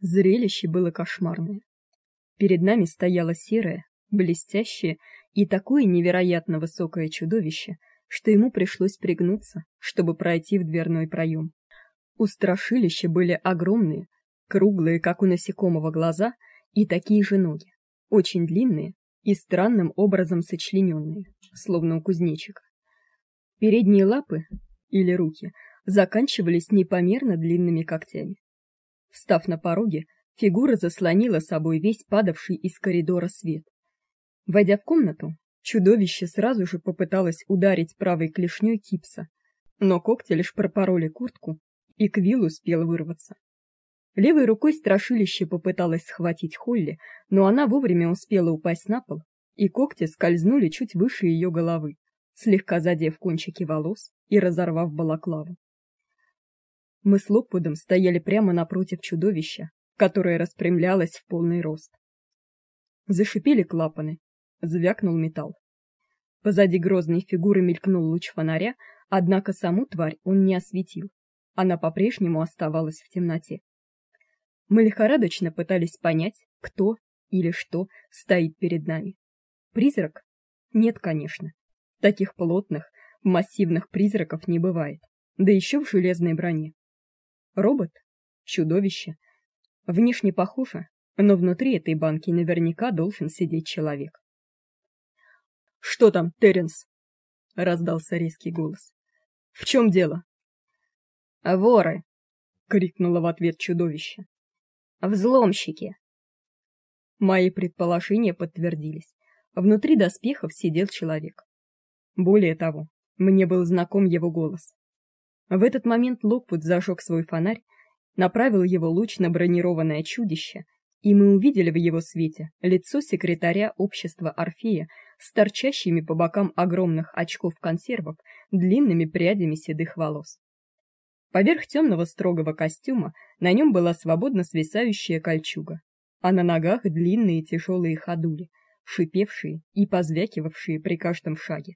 Зрелище было кошмарное. Перед нами стояло серое, блестящее и такое невероятно высокое чудовище, что ему пришлось пригнуться, чтобы пройти в дверной проем. У были огромные, круглые, как у насекомого, глаза и такие же ноги, очень длинные и странным образом сочлененные, словно у кузнечика. Передние лапы или руки заканчивались непомерно длинными когтями. Встав на пороге, фигура заслонила собой весь падавший из коридора свет. Войдя в комнату, чудовище сразу же попыталось ударить правой клешней Кипса, но когти лишь пропороли куртку, и Квилл успел вырваться. Левой рукой страшилище попыталось схватить Холли, но она вовремя успела упасть на пол, и когти скользнули чуть выше ее головы, слегка задев кончики волос и разорвав балаклаву. Мы с Локвудом стояли прямо напротив чудовища, которое распрямлялось в полный рост. Зашипели клапаны, звякнул металл. Позади грозной фигуры мелькнул луч фонаря, однако саму тварь он не осветил. Она по-прежнему оставалась в темноте. Мы лихорадочно пытались понять, кто или что стоит перед нами. Призрак? Нет, конечно. Таких плотных, массивных призраков не бывает, да еще в железной броне. Робот? Чудовище? Внешне похоже, но внутри этой банки наверняка должен сидеть человек. Что там, Теренс? раздался резкий голос. В чем дело? Воры, крикнуло в ответ чудовище. Взломщики. Мои предположения подтвердились. Внутри доспехов сидел человек. Более того, мне был знаком его голос. В этот момент Локвуд зажег свой фонарь, направил его луч на бронированное чудище, и мы увидели в его свете лицо секретаря общества Орфея с торчащими по бокам огромных очков консервов, длинными прядями седых волос. Поверх темного строгого костюма на нем была свободно свисающая кольчуга, а на ногах длинные тяжелые ходули, шипевшие и позвякивавшие при каждом шаге.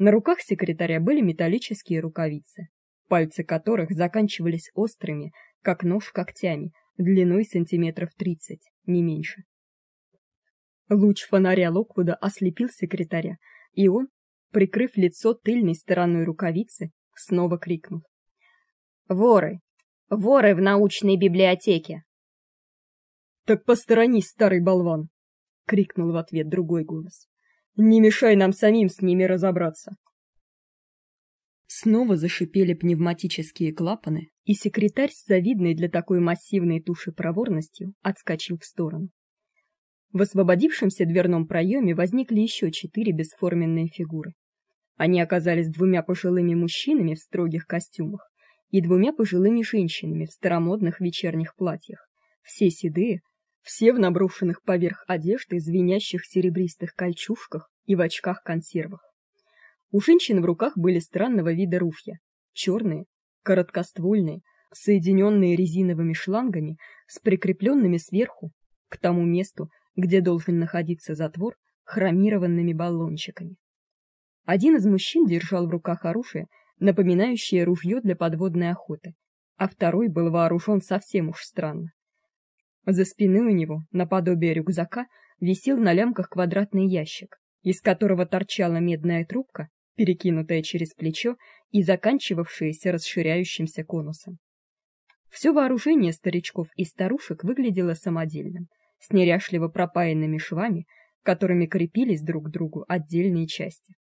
На руках секретаря были металлические рукавицы, пальцы которых заканчивались острыми, как нож, когтями, длиной сантиметров тридцать, не меньше. Луч фонаря Локвуда ослепил секретаря, и он, прикрыв лицо тыльной стороной рукавицы, снова крикнул: "Воры! Воры в научной библиотеке!" "Так посторонись, старый болван!" крикнул в ответ другой голос. Не мешай нам самим с ними разобраться. Снова зашипели пневматические клапаны, и секретарь с завидной для такой массивной туши проворностью отскочил в сторону. В освободившемся дверном проеме возникли еще четыре бесформенные фигуры. Они оказались двумя пожилыми мужчинами в строгих костюмах и двумя пожилыми женщинами в старомодных вечерних платьях, все седые, все в наброшенных поверх одежды звенящих серебристых кольчужках и в очках-консервах. У женщин в руках были странного вида ружья: черные, короткоствольные, соединенные резиновыми шлангами с прикрепленными сверху к тому месту, где должен находиться затвор, хромированными баллончиками. Один из мужчин держал в руках оружие, напоминающее ружье для подводной охоты, а второй был вооружен совсем уж странно. За спиной у него, наподобие рюкзака, висел на лямках квадратный ящик, из которого торчала медная трубка, перекинутая через плечо и заканчивавшаяся расширяющимся конусом. Все вооружение старичков и старушек выглядело самодельным, с неряшливо пропаянными швами, которыми крепились друг к другу отдельные части.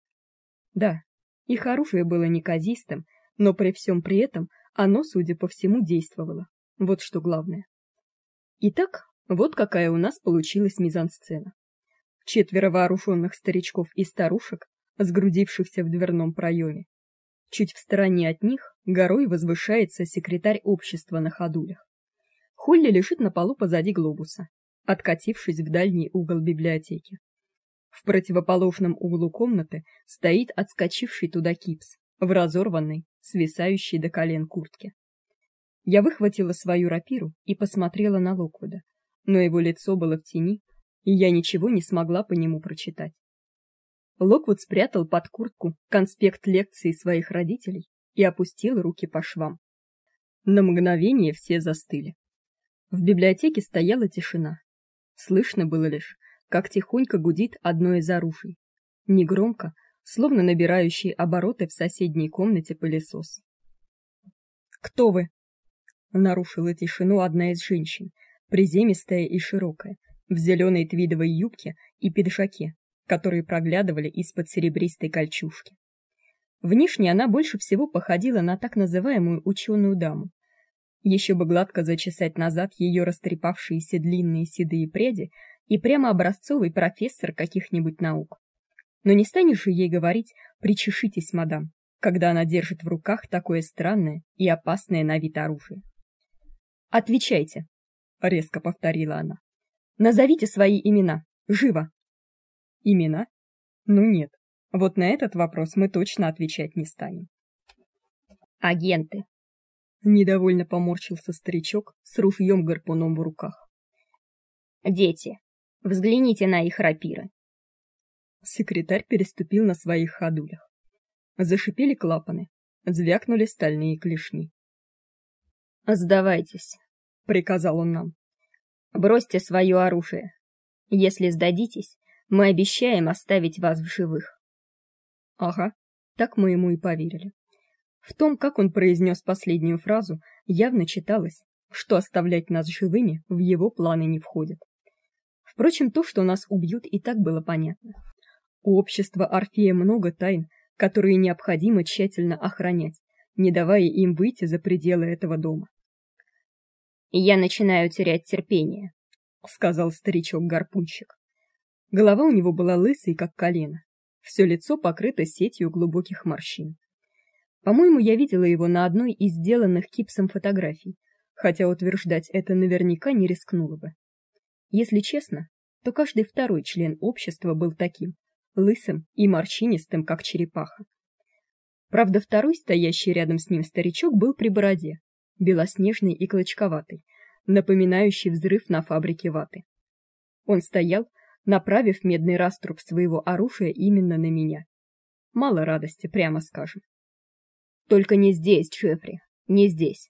Да, их оружие было неказистым, но при всем при этом оно, судя по всему, действовало. Вот что главное. Итак, вот какая у нас получилась мизансцена. Четверо вооруженных старичков и старушек, сгрудившихся в дверном проеме. Чуть в стороне от них горой возвышается секретарь общества на ходулях. Холли лежит на полу позади глобуса, откатившись в дальний угол библиотеки. В противоположном углу комнаты стоит отскочивший туда кипс в разорванной, свисающей до колен куртке. Я выхватила свою рапиру и посмотрела на Локвуда, но его лицо было в тени, и я ничего не смогла по нему прочитать. Локвуд спрятал под куртку конспект лекции своих родителей и опустил руки по швам. На мгновение все застыли. В библиотеке стояла тишина. Слышно было лишь, как тихонько гудит одно из оружий. Негромко, словно набирающий обороты в соседней комнате пылесос. Кто вы? Нарушила тишину одна из женщин, приземистая и широкая, в зеленой твидовой юбке и пиджаке, которые проглядывали из-под серебристой кольчужки. Внешне она больше всего походила на так называемую ученую даму. Еще бы гладко зачесать назад ее растрепавшиеся длинные седые пряди и прямо образцовый профессор каких-нибудь наук. Но не станешь же ей говорить: "Причешитесь, мадам", когда она держит в руках такое странное и опасное на вид оружие. "Отвечайте", резко повторила она. "Назовите свои имена, живо". Имена? Ну нет. Вот на этот вопрос мы точно отвечать не станем. Агенты. Недовольно поморщился старичок с ружьем-гарпуном в руках. Дети, взгляните на их рапиры. Секретарь переступил на своих ходулях. Зашипели клапаны, звякнули стальные клешни. "Сдавайтесь", приказал он нам. "Бросьте свое оружие. Если сдадитесь, мы обещаем оставить вас в живых". Ага, так мы ему и поверили. В том, как он произнес последнюю фразу, явно читалось, что оставлять нас живыми в его планы не входит. Впрочем, то, что нас убьют, и так было понятно. У общества Орфея много тайн, которые необходимо тщательно охранять, не давая им выйти за пределы этого дома. "Я начинаю терять терпение", сказал старичок-гарпунщик. Голова у него была лысой, как колено. Все лицо покрыто сетью глубоких морщин. По-моему, я видела его на одной из сделанных кипсом фотографий, хотя утверждать это наверняка не рискнула бы. Если честно, то каждый второй член общества был таким, лысым и морщинистым, как черепаха. Правда, второй, стоящий рядом с ним старичок, был при бороде, белоснежный и клочковатый, напоминающий взрыв на фабрике ваты. Он стоял, направив медный раструб своего оружия именно на меня. Мало радости, прямо скажем. Только не здесь, Джеффри, не здесь.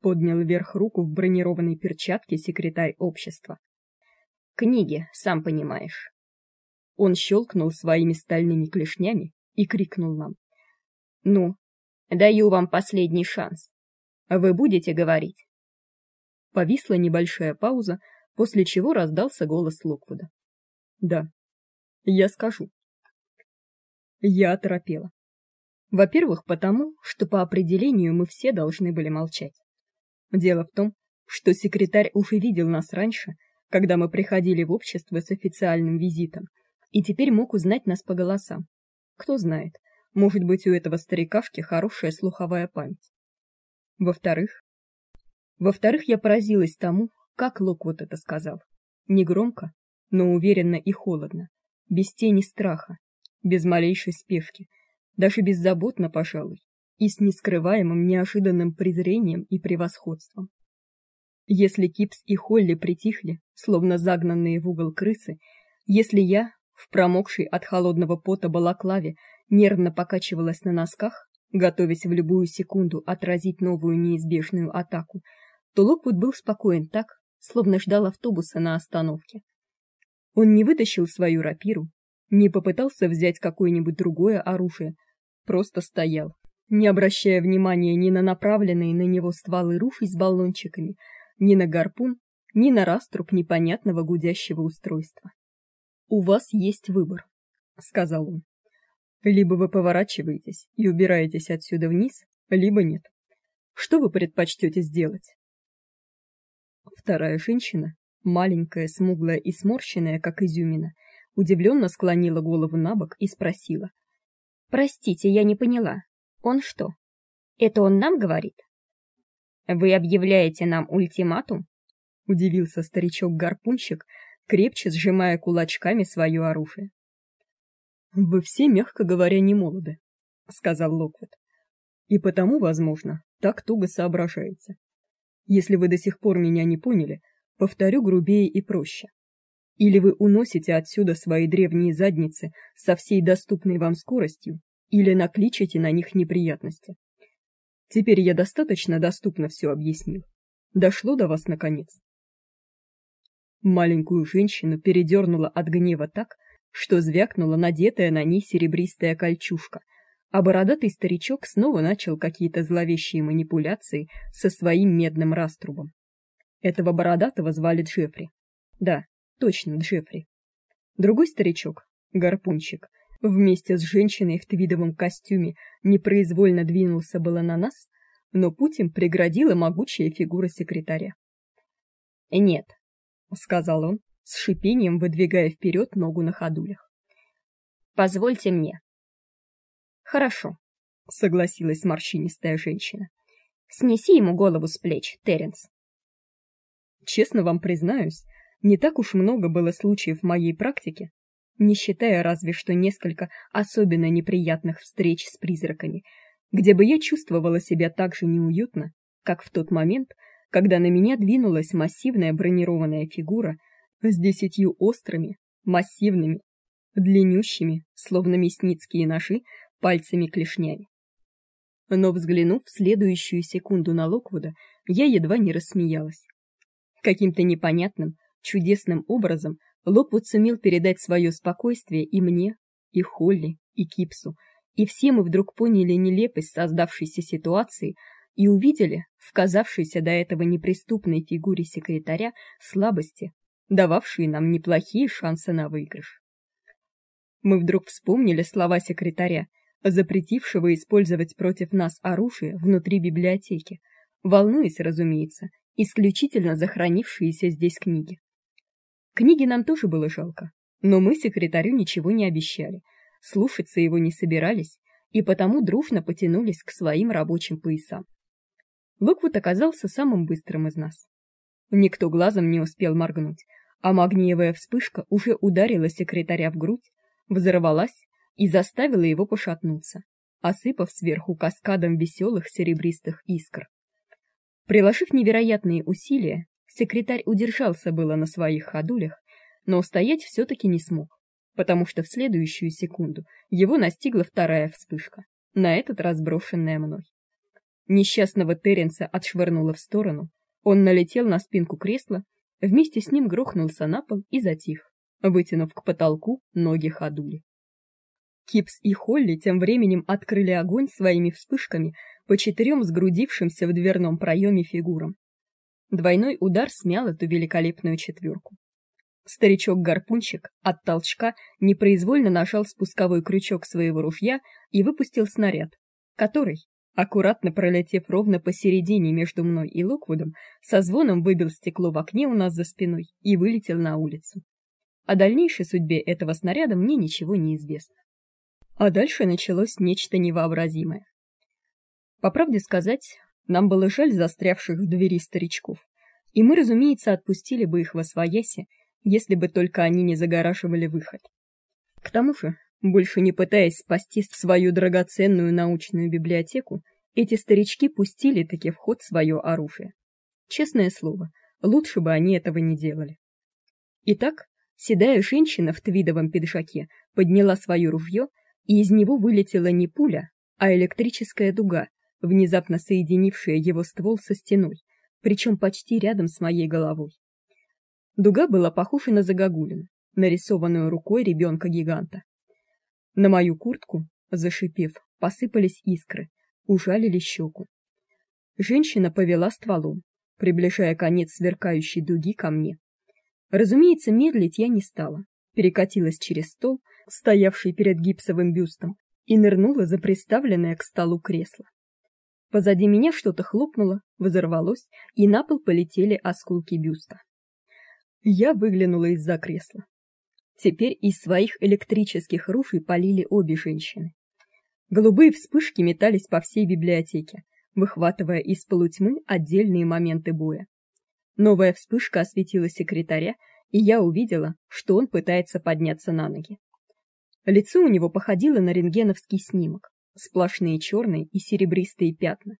Поднял вверх руку в бронированной перчатке секретарь общества. Книги, сам понимаешь. Он щелкнул своими стальными клешнями и крикнул нам: "Ну, даю вам последний шанс. Вы будете говорить?" Повисла небольшая пауза, после чего раздался голос Локвуда. Да. Я скажу. Я оторопела. Во-первых, потому, что по определению мы все должны были молчать. Дело в том, что секретарь уже видел нас раньше, когда мы приходили в общество с официальным визитом, и теперь мог узнать нас по голосам. Кто знает, может быть, у этого старикашки хорошая слуховая память. Во-вторых, во-вторых, я поразилась тому, как Лок вот это сказал. Негромко, но уверенно и холодно, без тени страха, без малейшей спешки, даже беззаботно, пожалуй, и с нескрываемым неожиданным презрением и превосходством. Если Кипс и Холли притихли, словно загнанные в угол крысы, если я, в промокшей от холодного пота балаклаве, нервно покачивалась на носках, готовясь в любую секунду отразить новую неизбежную атаку, то Локвуд был спокоен так, словно ждал автобуса на остановке. Он не вытащил свою рапиру, не попытался взять какое-нибудь другое оружие, просто стоял, не обращая внимания ни на направленные на него стволы ружей с баллончиками, ни на гарпун, ни на раструб непонятного гудящего устройства. У вас есть выбор, сказал он. Либо вы поворачиваетесь и убираетесь отсюда вниз, либо нет. Что вы предпочтете сделать? Вторая женщина, маленькая, смуглая и сморщенная, как изюмина, удивленно склонила голову набок и спросила: "Простите, я не поняла. Он что? Это он нам говорит? Вы объявляете нам ультиматум?" удивился старичок-гарпунщик, крепче сжимая кулачками свое оружие. Вы все, мягко говоря, не молоды, сказал Локвуд. И потому, возможно, так туго соображаете. Если вы до сих пор меня не поняли, Повторю грубее и проще. Или вы уносите отсюда свои древние задницы со всей доступной вам скоростью, или накличете на них неприятности. Теперь я достаточно доступно все объяснил. Дошло до вас наконец. Маленькую женщину передернуло от гнева так, что звякнула надетая на ней серебристая кольчужка, а бородатый старичок снова начал какие-то зловещие манипуляции со своим медным раструбом. Этого бородатого звали Джеффри. Да, точно, Джеффри. Другой старичок, гарпунчик, вместе с женщиной в твидовом костюме непроизвольно двинулся было на нас, но путь им преградила могучая фигура секретаря. "Нет", сказал он, с шипением выдвигая вперед ногу на ходулях. "Позвольте мне". "Хорошо", согласилась морщинистая женщина. "Снеси ему голову с плеч, Теренс". Честно вам признаюсь, не так уж много было случаев в моей практике, не считая разве что несколько особенно неприятных встреч с призраками, где бы я чувствовала себя так же неуютно, как в тот момент, когда на меня двинулась массивная бронированная фигура с десятью острыми, массивными, длиннющими, словно мясницкие ножи, пальцами-клешнями. Но взглянув в следующую секунду на Локвуда, я едва не рассмеялась. Каким-то непонятным, чудесным образом Локвуд сумел передать свое спокойствие и мне, и Холли, и Кипсу, и все мы вдруг поняли нелепость создавшейся ситуации и увидели в казавшейся до этого неприступной фигуре секретаря слабости, дававшие нам неплохие шансы на выигрыш. Мы вдруг вспомнили слова секретаря, запретившего использовать против нас оружие внутри библиотеки, волнуясь, разумеется, исключительно за хранившиеся здесь книги. Книги нам тоже было жалко, но мы секретарю ничего не обещали, слушаться его не собирались и потому дружно потянулись к своим рабочим поясам. Локвуд оказался самым быстрым из нас. Никто глазом не успел моргнуть, а магниевая вспышка уже ударила секретаря в грудь, взорвалась и заставила его пошатнуться, осыпав сверху каскадом веселых серебристых искр. Приложив невероятные усилия, секретарь удержался было на своих ходулях, но устоять все таки не смог, потому что в следующую секунду его настигла вторая вспышка, на этот раз брошенная мной. Несчастного Теренса отшвырнуло в сторону, он налетел на спинку кресла, вместе с ним грохнулся на пол и затих, вытянув к потолку ноги ходули. Кипс и Холли тем временем открыли огонь своими вспышками по четырем сгрудившимся в дверном проеме фигурам. Двойной удар смял эту великолепную четверку. Старичок-гарпунщик от толчка непроизвольно нажал спусковой крючок своего ружья и выпустил снаряд, который, аккуратно пролетев ровно посередине между мной и Локвудом, со звоном выбил стекло в окне у нас за спиной и вылетел на улицу. О дальнейшей судьбе этого снаряда мне ничего не известно. А дальше началось нечто невообразимое. По правде сказать, нам было жаль застрявших в двери старичков, и мы, разумеется, отпустили бы их во свояси, если бы только они не загораживали выход. К тому же, больше не пытаясь спасти свою драгоценную научную библиотеку, эти старички пустили таки в ход свое оружие. Честное слово, лучше бы они этого не делали. Итак, седая женщина в твидовом пиджаке подняла свое ружье и из него вылетела не пуля, а электрическая дуга, внезапно соединившая его ствол со стеной, причем почти рядом с моей головой. Дуга была похожа на загогулину, нарисованную рукой ребенка-гиганта. На мою куртку, зашипев, посыпались искры, ужалили щеку. Женщина повела стволом, приближая конец сверкающей дуги ко мне. Разумеется, медлить я не стала. Перекатилась через стол, стоявший перед гипсовым бюстом, и нырнула за приставленное к столу кресло. Позади меня что-то хлопнуло, взорвалось, и на пол полетели осколки бюста. Я выглянула из-за кресла. Теперь из своих электрических ружей полили обе женщины. Голубые вспышки метались по всей библиотеке, выхватывая из полутьмы отдельные моменты боя. Новая вспышка осветила секретаря, и я увидела, что он пытается подняться на ноги. Лицо у него походило на рентгеновский снимок. Сплошные черные и серебристые пятна.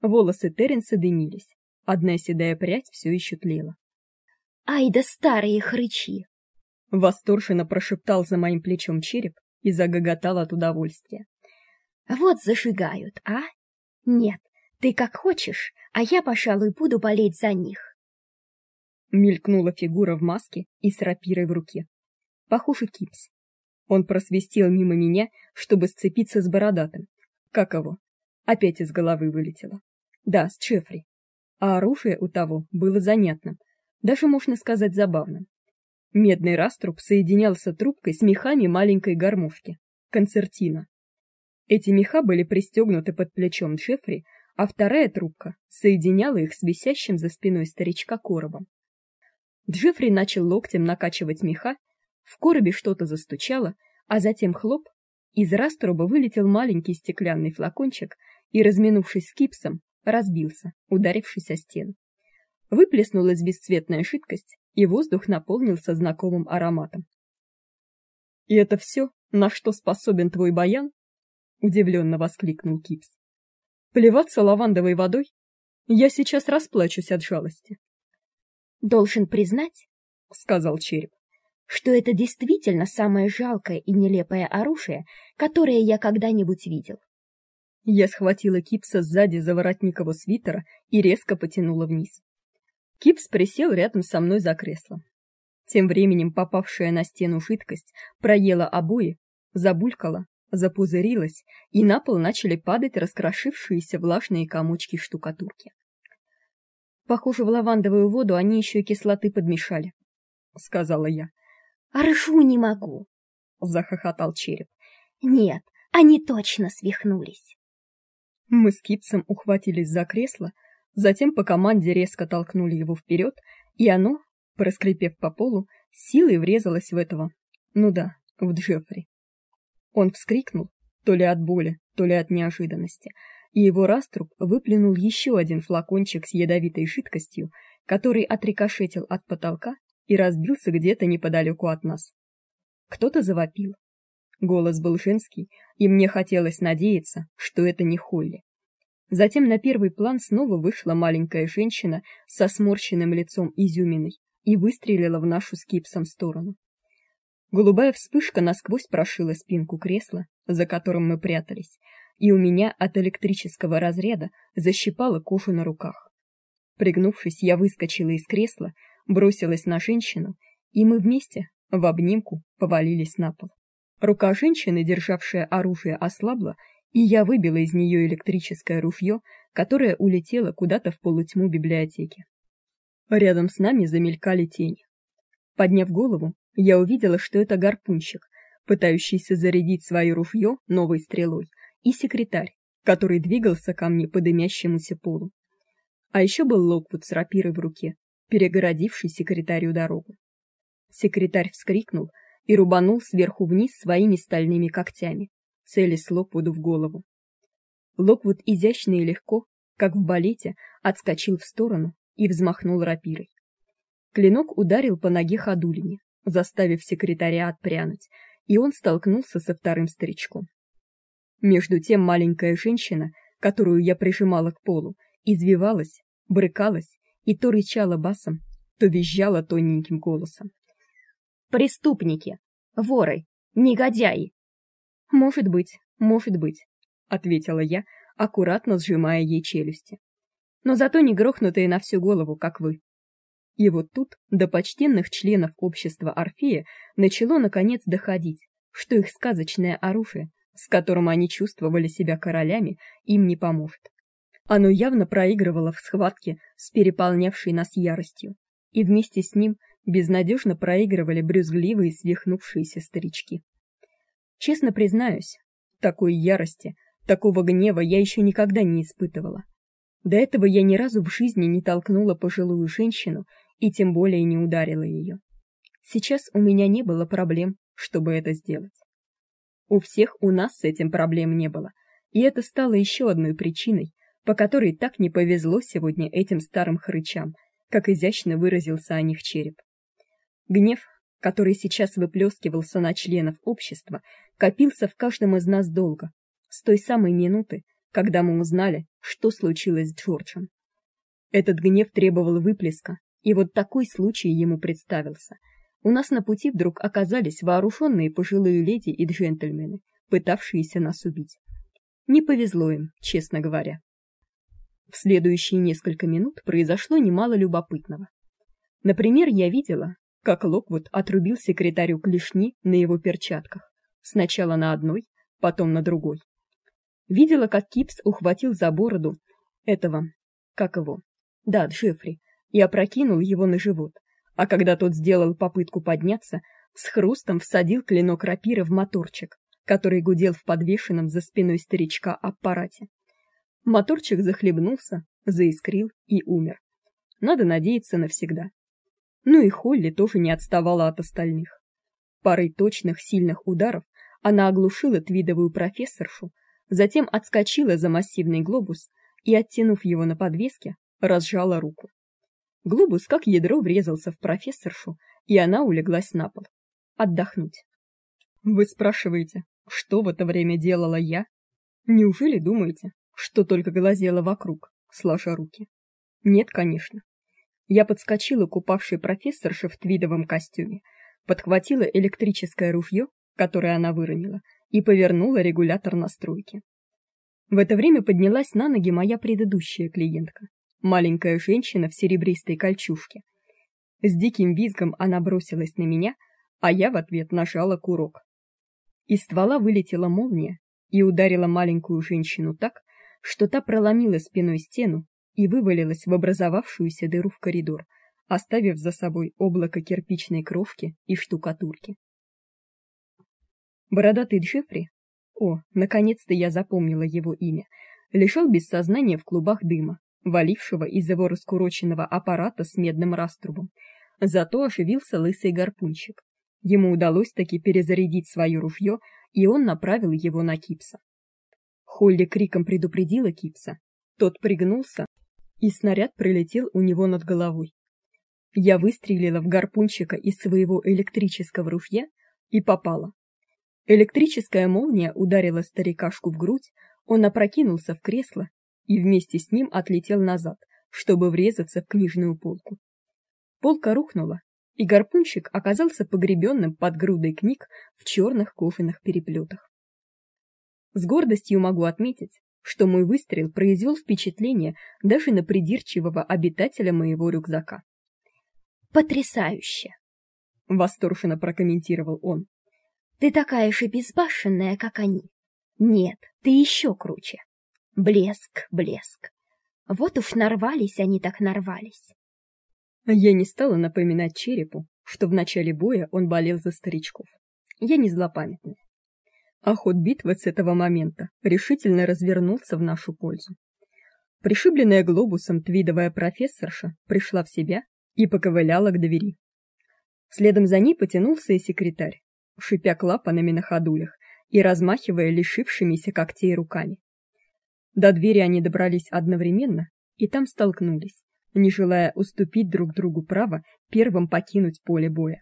Волосы Теренса дымились. Одна седая прядь все еще тлела. «Ай да старые хрычи!» Восторженно прошептал за моим плечом череп и загоготал от удовольствия. «Вот зажигают, а? Нет, ты как хочешь, а я, пожалуй, буду болеть за них». Мелькнула фигура в маске и с рапирой в руке. Похоже, Кипс. Он просвистел мимо меня, чтобы сцепиться с бородатым. Как его? Опять из головы вылетело. Да, с Джеффри. А оружие у того было занятным, даже можно сказать забавным. Медный раструб соединялся трубкой с мехами маленькой гармошки концертина. Эти меха были пристегнуты под плечом Джеффри, а вторая трубка соединяла их с висящим за спиной старичка коробом. Джеффри начал локтем накачивать меха, в коробе что-то застучало, а затем хлоп, из раструба вылетел маленький стеклянный флакончик и, разминувшись с кипсом, разбился, ударившись о стену. Выплеснулась бесцветная жидкость, и воздух наполнился знакомым ароматом. И это все, на что способен твой баян? удивленно воскликнул Кипс. Плеваться лавандовой водой? Я сейчас расплачусь от жалости. Должен признать, сказал череп, что это действительно самое жалкое и нелепое оружие, которое я когда-нибудь видел. Я схватила Кипса сзади за воротник его свитера и резко потянула вниз. Кипс присел рядом со мной за креслом. Тем временем попавшая на стену жидкость проела обои, забулькала, запузырилась, и на пол начали падать раскрошившиеся влажные комочки штукатурки. Похоже, в лавандовую воду они еще и кислоты подмешали, сказала я. "Ржу не могу", захохотал череп. "Нет, они точно свихнулись". Мы с Кипсом ухватились за кресло, затем по команде резко толкнули его вперед, и оно, проскрипев по полу, силой врезалось в этого. Ну да, в Джеффри. Он вскрикнул, то ли от боли, то ли от неожиданности, и его раструб выплюнул еще один флакончик с ядовитой жидкостью, который отрикошетил от потолка и разбился где-то неподалеку от нас. Кто-то завопил. Голос был женский, и мне хотелось надеяться, что это не Холли. Затем на первый план снова вышла маленькая женщина со сморщенным лицом изюминой и выстрелила в нашу с Кипсом сторону. Голубая вспышка насквозь прошила спинку кресла, за которым мы прятались, и у меня от электрического разряда защипало кожу на руках. Пригнувшись, я выскочила из кресла, бросилась на женщину, и мы вместе в обнимку повалились на пол. Рука женщины, державшая оружие, ослабла, и я выбила из нее электрическое ружье, которое улетело куда-то в полутьму библиотеки. Рядом с нами замелькали тени. Подняв голову, я увидела, что это гарпунщик, пытающийся зарядить свое ружье новой стрелой, и секретарь, который двигался ко мне по дымящемуся полу. А еще был Локвуд с рапирой в руке, перегородивший секретарю дорогу. Секретарь вскрикнул и рубанул сверху вниз своими стальными когтями, целясь Локвуду в голову. Локвуд изящно и легко, как в балете, отскочил в сторону и взмахнул рапирой. Клинок ударил по ноге Ходулине, заставив секретаря отпрянуть, и он столкнулся со вторым старичком. Между тем маленькая женщина, которую я прижимала к полу, извивалась, брыкалась и то рычала басом, то визжала тоненьким голосом. Преступники, воры, негодяи. Может быть, может быть, ответила я, аккуратно сжимая ей челюсти. Но зато не грохнутые на всю голову, как вы. И вот тут до почтенных членов общества Орфея начало наконец доходить, что их сказочное оружие, с которым они чувствовали себя королями, им не поможет. Оно явно проигрывало в схватке с переполнявшей нас яростью, и вместе с ним безнадежно проигрывали брюзгливые свихнувшиеся старички. Честно признаюсь, такой ярости, такого гнева я еще никогда не испытывала. До этого я ни разу в жизни не толкнула пожилую женщину и тем более не ударила ее. Сейчас у меня не было проблем, чтобы это сделать. У всех у нас с этим проблем не было, и это стало еще одной причиной, по которой так не повезло сегодня этим старым хрычам, как изящно выразился о них череп. Гнев, который сейчас выплескивался на членов общества, копился в каждом из нас долго, с той самой минуты, когда мы узнали, что случилось с Джорджем. Этот гнев требовал выплеска, и вот такой случай ему представился. У нас на пути вдруг оказались вооруженные пожилые леди и джентльмены, пытавшиеся нас убить. Не повезло им, честно говоря. В следующие несколько минут произошло немало любопытного. Например, я видела, как Локвуд отрубил секретарю клешни на его перчатках, сначала на одной, потом на другой. Видела, как Кипс ухватил за бороду этого, как его, да, Джеффри, и опрокинул его на живот, а когда тот сделал попытку подняться, с хрустом всадил клинок рапиры в моторчик, который гудел в подвешенном за спиной старичка аппарате. Моторчик захлебнулся, заискрил и умер. Надо надеяться навсегда. Ну и Холли тоже не отставала от остальных. Парой точных, сильных ударов она оглушила твидовую профессоршу, затем отскочила за массивный глобус и, оттянув его на подвеске, разжала руку. Глобус как ядро врезался в профессоршу, и она улеглась на пол. Отдохнуть. Вы спрашиваете, что в это время делала я? Неужели думаете, что только глазела вокруг, сложа руки? Нет, конечно. Я подскочила к упавшей профессорше в твидовом костюме, подхватила электрическое ружье, которое она выронила, и повернула регулятор настройки. В это время поднялась на ноги моя предыдущая клиентка, маленькая женщина в серебристой кольчужке. С диким визгом она бросилась на меня, а я в ответ нажала курок. Из ствола вылетела молния и ударила маленькую женщину так, что та проломила спиной стену и вывалилась в образовавшуюся дыру в коридор, оставив за собой облако кирпичной крошки и штукатурки. Бородатый Джеффри, о, наконец-то я запомнила его имя, лежал без сознания в клубах дыма, валившего из его раскуроченного аппарата с медным раструбом. Зато оживился лысый гарпунчик. Ему удалось таки перезарядить свое ружье, и он направил его на Кипса. Холли криком предупредила Кипса. Тот пригнулся, и снаряд пролетел у него над головой. Я выстрелила в гарпунчика из своего электрического ружья и попала. Электрическая молния ударила старикашку в грудь, он опрокинулся в кресло и вместе с ним отлетел назад, чтобы врезаться в книжную полку. Полка рухнула, и гарпунщик оказался погребенным под грудой книг в черных кожаных переплетах. С гордостью могу отметить, что мой выстрел произвел впечатление даже на придирчивого обитателя моего рюкзака. Потрясающе, восторженно прокомментировал он. Ты такая же безбашенная, как они. Нет, ты еще круче. Блеск, блеск. Вот уж нарвались они так нарвались. Я не стала напоминать черепу, что в начале боя он болел за старичков. Я не злопамятная. А ход битвы с этого момента решительно развернулся в нашу пользу. Пришибленная глобусом твидовая профессорша пришла в себя и поковыляла к двери. Следом за ней потянулся и секретарь, шипя клапанами на ходулях и размахивая лишившимися когтей руками. До двери они добрались одновременно и там столкнулись, не желая уступить друг другу право первым покинуть поле боя.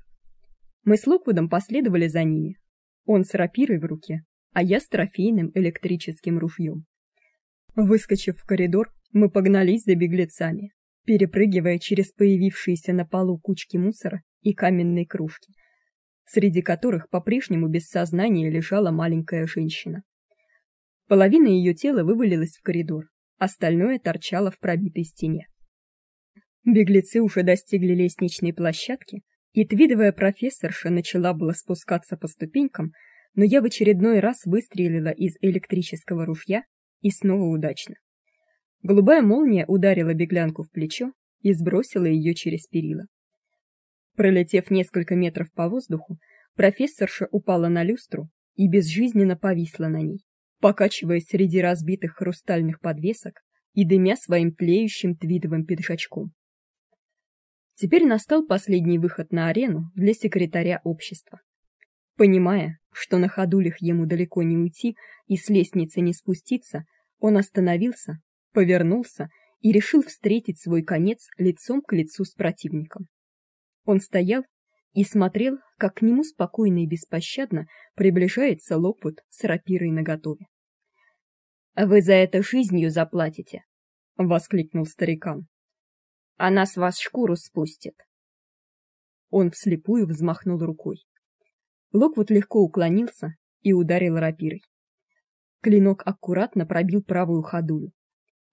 Мы с Локвудом последовали за ними. Он с рапирой в руке, а я с трофейным электрическим ружьем. Выскочив в коридор, мы погнались за беглецами, перепрыгивая через появившиеся на полу кучки мусора и каменные кружки, среди которых по-прежнему без сознания лежала маленькая женщина. Половина ее тела вывалилась в коридор, остальное торчало в пробитой стене. Беглецы уже достигли лестничной площадки, и твидовая профессорша начала было спускаться по ступенькам, но я в очередной раз выстрелила из электрического ружья и снова удачно. Голубая молния ударила беглянку в плечо и сбросила ее через перила. Пролетев несколько метров по воздуху, профессорша упала на люстру и безжизненно повисла на ней покачиваясь среди разбитых хрустальных подвесок и дымя своим тлеющим твидовым пиджачком. Теперь настал последний выход на арену для секретаря общества. Понимая, что на ходулях ему далеко не уйти и с лестницы не спуститься, он остановился, повернулся и решил встретить свой конец лицом к лицу с противником. Он стоял и смотрел, как к нему спокойно и беспощадно приближается Локвуд с рапирой наготове. Вы за это жизнью заплатите, воскликнул старикан. Она с вас шкуру спустит. Он вслепую взмахнул рукой. Локвуд легко уклонился и ударил рапирой. Клинок аккуратно пробил правую ходулю.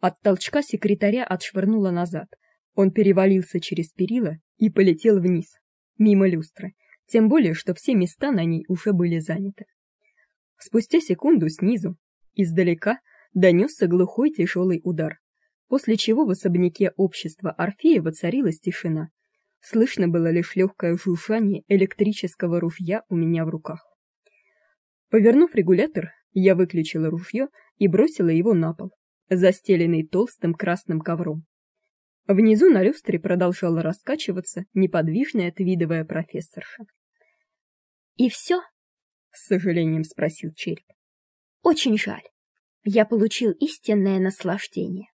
От толчка секретаря отшвырнуло назад. Он перевалился через перила и полетел вниз, мимо люстры, тем более что все места на ней уже были заняты. Спустя секунду снизу, издалека, донесся глухой тяжелый удар, после чего в особняке общества Орфея воцарилась тишина. Слышно было лишь легкое жужжание электрического ружья у меня в руках. Повернув регулятор, я выключила ружье и бросила его на пол, застеленный толстым красным ковром. Внизу на люстре продолжала раскачиваться неподвижная твидовая профессорша. И все? с сожалением спросил череп. Очень жаль. Я получил истинное наслаждение.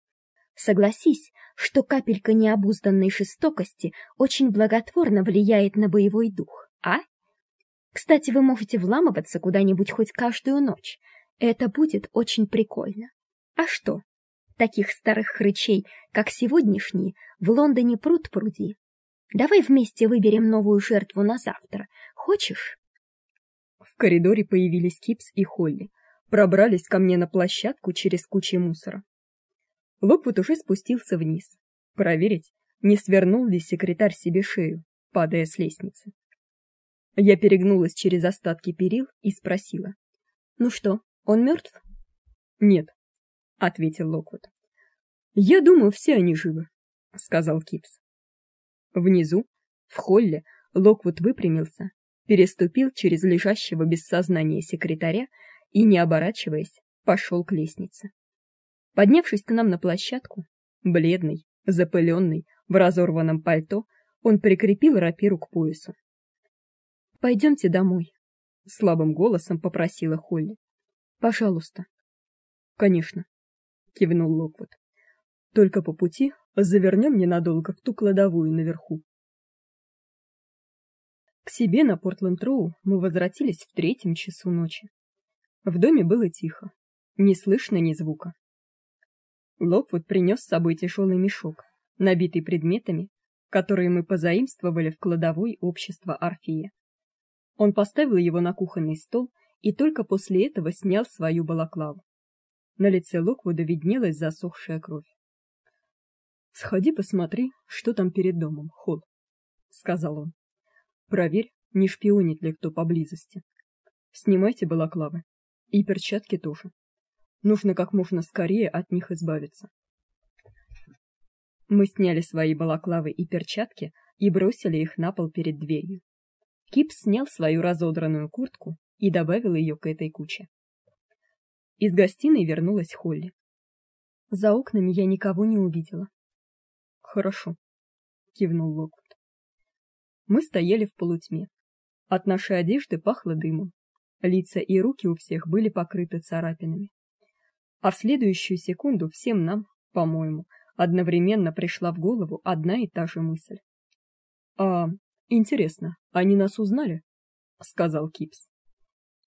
Согласись, что капелька необузданной жестокости очень благотворно влияет на боевой дух, а? Кстати, вы можете вламываться куда-нибудь хоть каждую ночь. Это будет очень прикольно. А что? Таких старых хрычей, как сегодняшние, в Лондоне пруд пруди. Давай вместе выберем новую жертву на завтра. Хочешь? В коридоре появились Кипс и Холли, пробрались ко мне на площадку через кучу мусора. Локвуд уже спустился вниз, проверить, не свернул ли секретарь себе шею, падая с лестницы. Я перегнулась через остатки перил и спросила: "Ну что, он мертв?» "Нет", ответил Локвуд. "Я думаю, все они живы", сказал Кипс. Внизу, в холле, Локвуд выпрямился, переступил через лежащего без сознания секретаря и, не оборачиваясь, пошел к лестнице. Поднявшись к нам на площадку, бледный, запыленный, в разорванном пальто, он прикрепил рапиру к поясу. Пойдемте домой, слабым голосом попросила Холли. Пожалуйста. Конечно, кивнул Локвуд. Только по пути завернем ненадолго в ту кладовую наверху. К себе на Портленд-Роу мы возвратились в третьем часу ночи. В доме было тихо, не слышно ни звука. Локвуд принес с собой тяжелый мешок, набитый предметами, которые мы позаимствовали в кладовой общества Орфея. Он поставил его на кухонный стол и только после этого снял свою балаклаву. На лице Локвуда виднелась засохшая кровь. Сходи посмотри, что там перед домом, Холл, сказал он. Проверь, не шпионит ли кто поблизости. Снимайте балаклавы и перчатки тоже. Нужно как можно скорее от них избавиться. Мы сняли свои балаклавы и перчатки и бросили их на пол перед дверью. Кип снял свою разодранную куртку и добавил ее к этой куче. Из гостиной вернулась Холли. За окнами я никого не увидела. Хорошо, кивнул Лок. Мы стояли в полутьме. От нашей одежды пахло дымом. Лица и руки у всех были покрыты царапинами. А в следующую секунду всем нам, по-моему, одновременно пришла в голову одна и та же мысль. А, интересно, они нас узнали? сказал Кипс.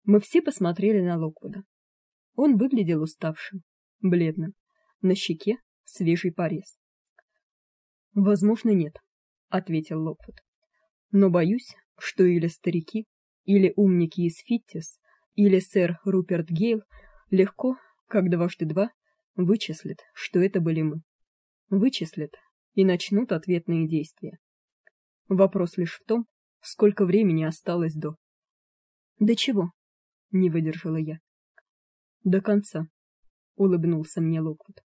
Мы все посмотрели на Локвуда. Он выглядел уставшим, бледным, на щеке свежий порез. Возможно, нет, ответил Локвуд но боюсь, что или старики, или умники из Фиттис, или сэр Руперт Гейл легко, как дважды два, вычислят, что это были мы. Вычислят и начнут ответные действия. Вопрос лишь в том, сколько времени осталось до. До чего? не выдержала я. До конца, улыбнулся мне Локвуд.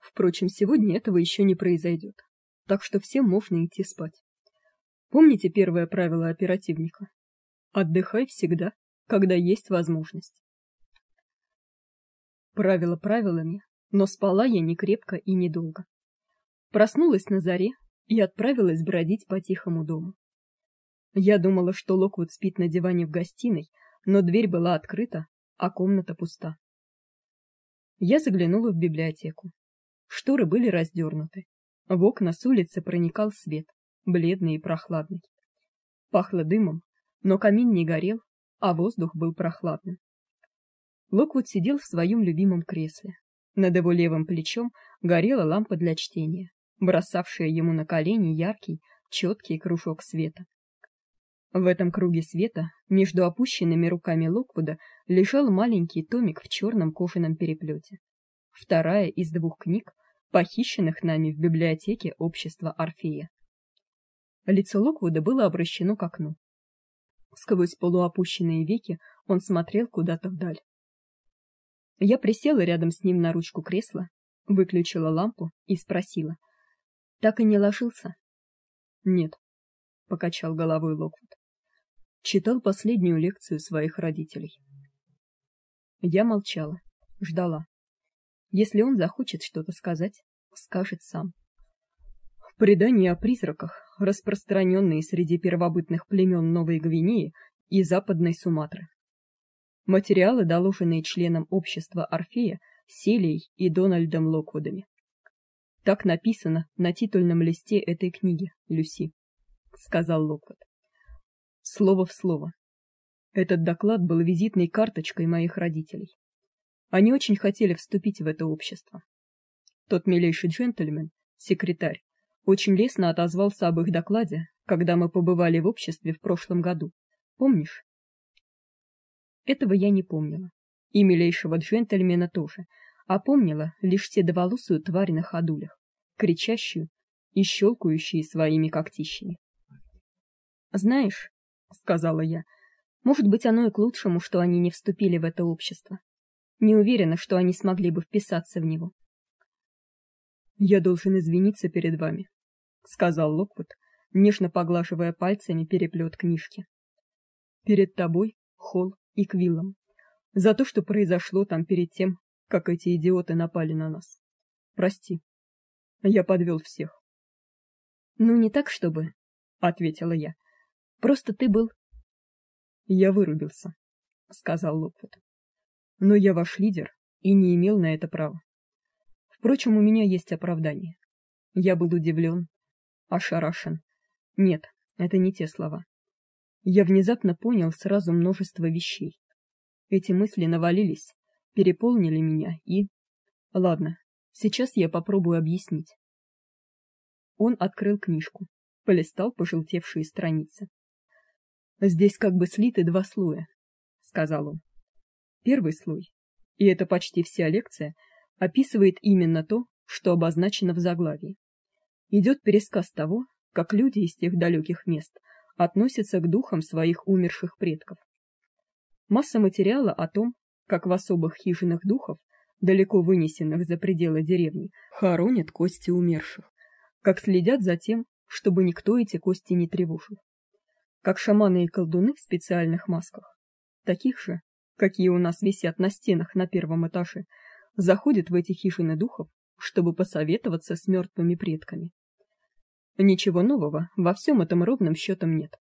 Впрочем, сегодня этого еще не произойдет, так что всем можно идти спать. Помните первое правило оперативника? Отдыхай всегда, когда есть возможность. Правило правилами, но спала я не крепко и недолго. Проснулась на заре и отправилась бродить по тихому дому. Я думала, что Локвуд спит на диване в гостиной, но дверь была открыта, а комната пуста. Я заглянула в библиотеку. Шторы были раздернуты. В окна с улицы проникал свет бледный и прохладный. Пахло дымом, но камин не горел, а воздух был прохладным. Локвуд сидел в своем любимом кресле. Над его левым плечом горела лампа для чтения, бросавшая ему на колени яркий, четкий кружок света. В этом круге света между опущенными руками Локвуда лежал маленький томик в черном кожаном переплете. Вторая из двух книг, похищенных нами в библиотеке общества Орфея. Лицо Локвуда было обращено к окну. Сквозь полуопущенные веки он смотрел куда-то вдаль. Я присела рядом с ним на ручку кресла, выключила лампу и спросила: "Так и не ложился?" "Нет", покачал головой Локвуд. Читал последнюю лекцию своих родителей. Я молчала, ждала. Если он захочет что-то сказать, скажет сам. Предания о призраках, распространенные среди первобытных племен Новой Гвинеи и Западной Суматры. Материалы, доложенные членам общества Орфея, Селией и Дональдом Локвудами. Так написано на титульном листе этой книги, Люси, сказал Локвуд. Слово в слово. Этот доклад был визитной карточкой моих родителей. Они очень хотели вступить в это общество. Тот милейший джентльмен, секретарь, очень лестно отозвался об их докладе, когда мы побывали в обществе в прошлом году. Помнишь? Этого я не помнила. И милейшего джентльмена тоже, а помнила лишь седоволосую тварь на ходулях, кричащую и щелкающую своими когтищами. Знаешь, сказала я. Может быть, оно и к лучшему, что они не вступили в это общество. Не уверена, что они смогли бы вписаться в него. Я должен извиниться перед вами, сказал Локвуд, нежно поглаживая пальцами переплет книжки. Перед тобой, Холл и Квиллом, за то, что произошло там перед тем, как эти идиоты напали на нас. Прости. Я подвел всех. Ну не так, чтобы, ответила я. Просто ты был Я вырубился, сказал Локвуд. Но я ваш лидер и не имел на это права. Впрочем, у меня есть оправдание. Я был удивлен, ошарашен. Нет, это не те слова. Я внезапно понял сразу множество вещей. Эти мысли навалились, переполнили меня и Ладно, сейчас я попробую объяснить. Он открыл книжку, полистал пожелтевшие страницы. Здесь как бы слиты два слоя, сказал он. Первый слой, и это почти вся лекция, описывает именно то, что обозначено в заглавии. Идет пересказ того, как люди из тех далеких мест относятся к духам своих умерших предков. Масса материала о том, как в особых хижинах духов, далеко вынесенных за пределы деревни, хоронят кости умерших, как следят за тем, чтобы никто эти кости не тревожил. Как шаманы и колдуны в специальных масках, таких же, какие у нас висят на стенах на первом этаже, заходят в эти хижины духов, чтобы посоветоваться с мертвыми предками. Ничего нового во всем этом ровным счетом нет.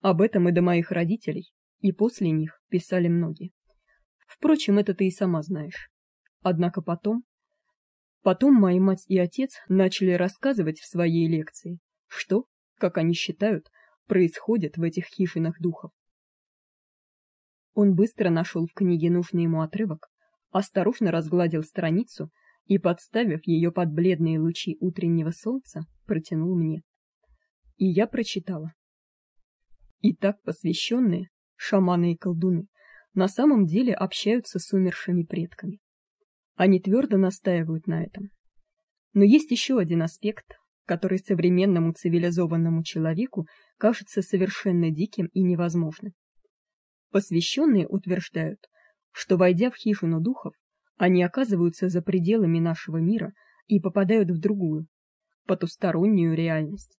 Об этом и до моих родителей, и после них писали многие. Впрочем, это ты и сама знаешь. Однако потом потом мои мать и отец начали рассказывать в своей лекции, что, как они считают, происходит в этих хижинах духов. Он быстро нашел в книге нужный ему отрывок, осторожно разгладил страницу и, подставив ее под бледные лучи утреннего солнца, протянул мне. И я прочитала. Итак, посвященные, шаманы и колдуны, на самом деле общаются с умершими предками. Они твердо настаивают на этом. Но есть еще один аспект, который современному цивилизованному человеку кажется совершенно диким и невозможным. Посвященные утверждают, что войдя в хижину духов, они оказываются за пределами нашего мира и попадают в другую, потустороннюю реальность.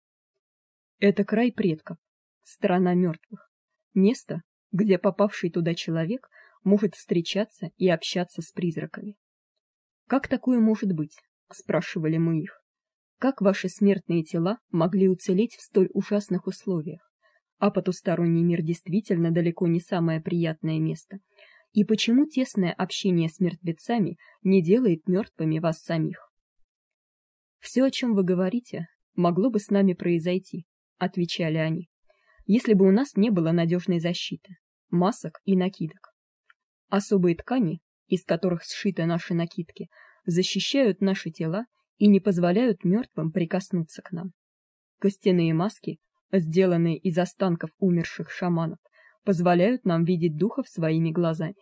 Это край предков, страна мертвых, место, где попавший туда человек может встречаться и общаться с призраками. Как такое может быть? спрашивали мы их. Как ваши смертные тела могли уцелеть в столь ужасных условиях? а потусторонний мир действительно далеко не самое приятное место. И почему тесное общение с мертвецами не делает мертвыми вас самих? Все, о чем вы говорите, могло бы с нами произойти, отвечали они. Если бы у нас не было надежной защиты, масок и накидок. Особые ткани, из которых сшиты наши накидки, защищают наши тела и не позволяют мертвым прикоснуться к нам. Костяные маски сделанные из останков умерших шаманов, позволяют нам видеть духов своими глазами.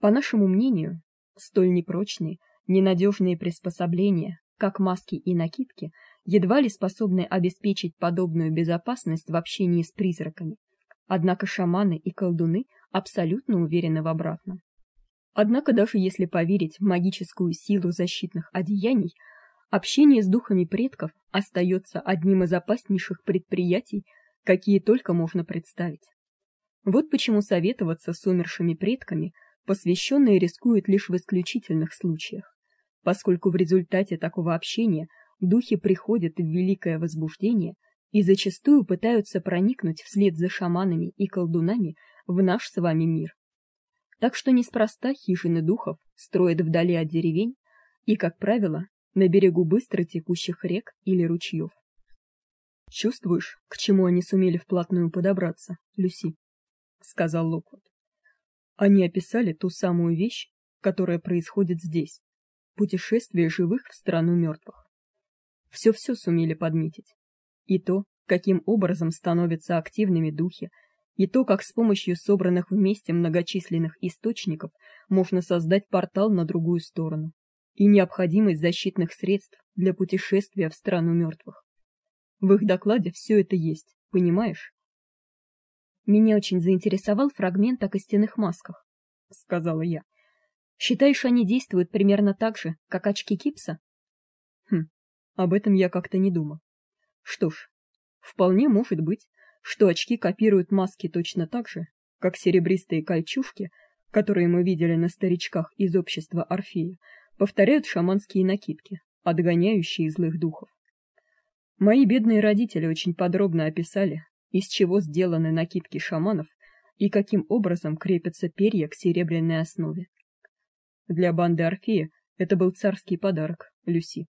По нашему мнению, столь непрочные, ненадежные приспособления, как маски и накидки, едва ли способны обеспечить подобную безопасность в общении с призраками. Однако шаманы и колдуны абсолютно уверены в обратном. Однако даже если поверить в магическую силу защитных одеяний, общение с духами предков остается одним из опаснейших предприятий, какие только можно представить. Вот почему советоваться с умершими предками посвященные рискуют лишь в исключительных случаях, поскольку в результате такого общения духи приходят в великое возбуждение и зачастую пытаются проникнуть вслед за шаманами и колдунами в наш с вами мир. Так что неспроста хижины духов строят вдали от деревень и, как правило, на берегу быстро текущих рек или ручьев. Чувствуешь, к чему они сумели вплотную подобраться, Люси, сказал Локвуд. Они описали ту самую вещь, которая происходит здесь. Путешествие живых в страну мертвых. Все-все сумели подметить. И то, каким образом становятся активными духи, и то, как с помощью собранных вместе многочисленных источников можно создать портал на другую сторону, и необходимость защитных средств для путешествия в страну мертвых. В их докладе все это есть, понимаешь? Меня очень заинтересовал фрагмент о костяных масках, сказала я. Считаешь, они действуют примерно так же, как очки Кипса? Хм. Об этом я как-то не думал. Что ж, вполне может быть, что очки копируют маски точно так же, как серебристые кольчужки, которые мы видели на старичках из общества Орфея, повторяют шаманские накидки, отгоняющие злых духов. Мои бедные родители очень подробно описали, из чего сделаны накидки шаманов и каким образом крепятся перья к серебряной основе. Для банды Орфея это был царский подарок, Люси.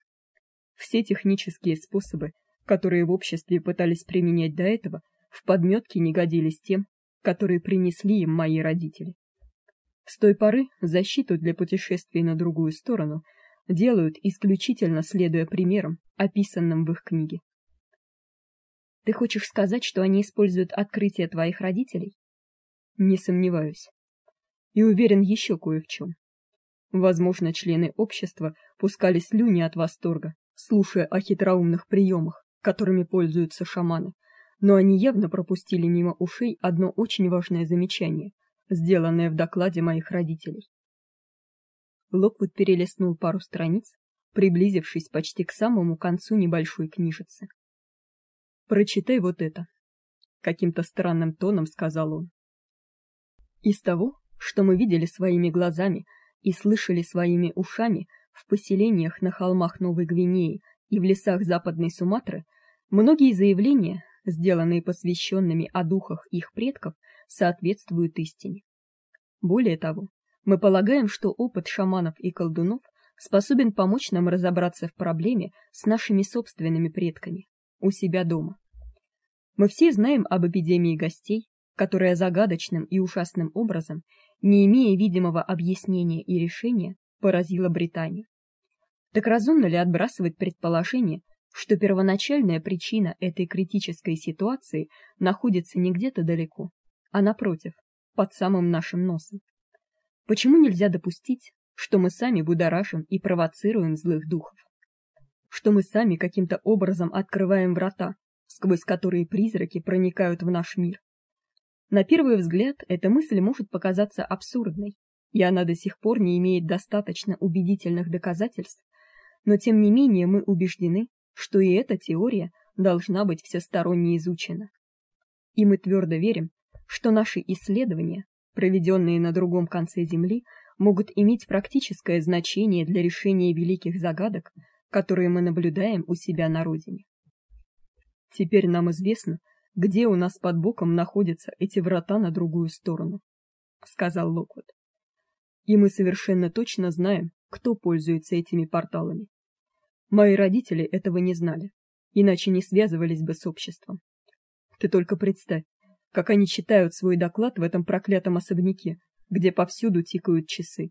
Все технические способы, которые в обществе пытались применять до этого, в подметке не годились тем, которые принесли им мои родители. С той поры защиту для путешествий на другую сторону делают исключительно следуя примерам, описанным в их книге. Ты хочешь сказать, что они используют открытие твоих родителей? Не сомневаюсь. И уверен еще кое в чем. Возможно, члены общества пускали слюни от восторга, слушая о хитроумных приемах, которыми пользуются шаманы, но они явно пропустили мимо ушей одно очень важное замечание, сделанное в докладе моих родителей. Локвуд перелистнул пару страниц, приблизившись почти к самому концу небольшой книжицы. Прочитай вот это, каким-то странным тоном сказал он. Из того, что мы видели своими глазами и слышали своими ушами в поселениях на холмах Новой Гвинеи и в лесах Западной Суматры, многие заявления, сделанные посвященными о духах их предков, соответствуют истине. Более того, мы полагаем, что опыт шаманов и колдунов способен помочь нам разобраться в проблеме с нашими собственными предками у себя дома. Мы все знаем об эпидемии гостей, которая загадочным и ужасным образом, не имея видимого объяснения и решения, поразила Британию. Так разумно ли отбрасывать предположение, что первоначальная причина этой критической ситуации находится не где-то далеко, а напротив, под самым нашим носом? Почему нельзя допустить, что мы сами будоражим и провоцируем злых духов? Что мы сами каким-то образом открываем врата, сквозь которые призраки проникают в наш мир? На первый взгляд, эта мысль может показаться абсурдной, и она до сих пор не имеет достаточно убедительных доказательств, но тем не менее мы убеждены, что и эта теория должна быть всесторонне изучена. И мы твердо верим, что наши исследования, проведенные на другом конце Земли, могут иметь практическое значение для решения великих загадок, которые мы наблюдаем у себя на родине. Теперь нам известно, где у нас под боком находятся эти врата на другую сторону, сказал Локвуд. И мы совершенно точно знаем, кто пользуется этими порталами. Мои родители этого не знали, иначе не связывались бы с обществом. Ты только представь, как они читают свой доклад в этом проклятом особняке, где повсюду тикают часы.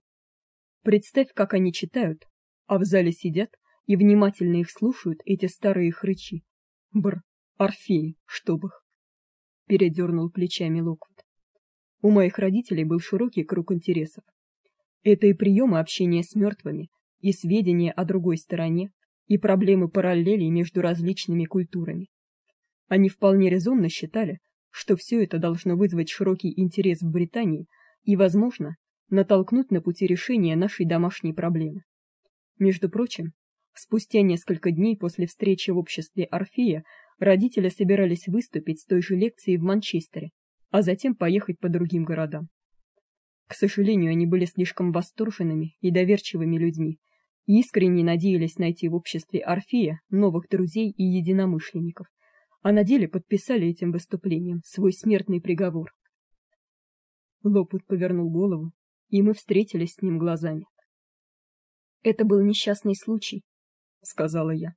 Представь, как они читают, а в зале сидят и внимательно их слушают эти старые хрычи. Бр, Орфеи, чтоб их. Передернул плечами Локвуд. У моих родителей был широкий круг интересов. Это и приемы общения с мертвыми, и сведения о другой стороне, и проблемы параллелей между различными культурами. Они вполне резонно считали, что все это должно вызвать широкий интерес в Британии и, возможно, натолкнуть на пути решения нашей домашней проблемы. Между прочим, спустя несколько дней после встречи в обществе Орфея родители собирались выступить с той же лекцией в Манчестере, а затем поехать по другим городам. К сожалению, они были слишком восторженными и доверчивыми людьми, и искренне надеялись найти в обществе Орфея новых друзей и единомышленников, а на деле подписали этим выступлением свой смертный приговор. Лопут повернул голову, и мы встретились с ним глазами. Это был несчастный случай, сказала я.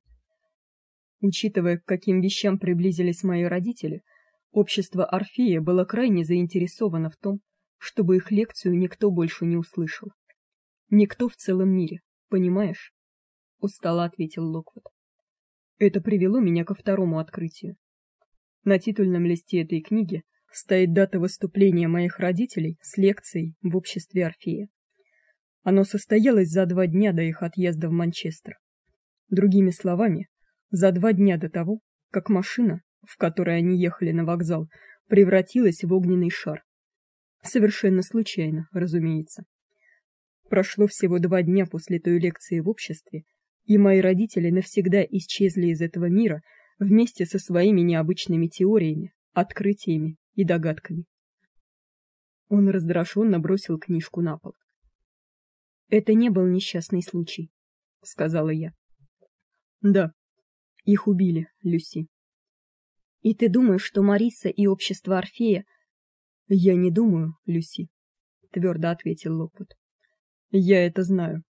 Учитывая, к каким вещам приблизились мои родители, общество Орфея было крайне заинтересовано в том, чтобы их лекцию никто больше не услышал. Никто в целом мире, понимаешь? устало ответил Локвуд. Это привело меня ко второму открытию. На титульном листе этой книги стоит дата выступления моих родителей с лекцией в обществе Орфея. Оно состоялось за два дня до их отъезда в Манчестер. Другими словами, за два дня до того, как машина, в которой они ехали на вокзал, превратилась в огненный шар. Совершенно случайно, разумеется. Прошло всего два дня после той лекции в обществе, и мои родители навсегда исчезли из этого мира вместе со своими необычными теориями, открытиями и догадками. Он раздраженно бросил книжку на пол. Это не был несчастный случай, сказала я. Да. Их убили, Люси. И ты думаешь, что Мариса и общество Орфея Я не думаю, Люси, твердо ответил Локвуд. Я это знаю.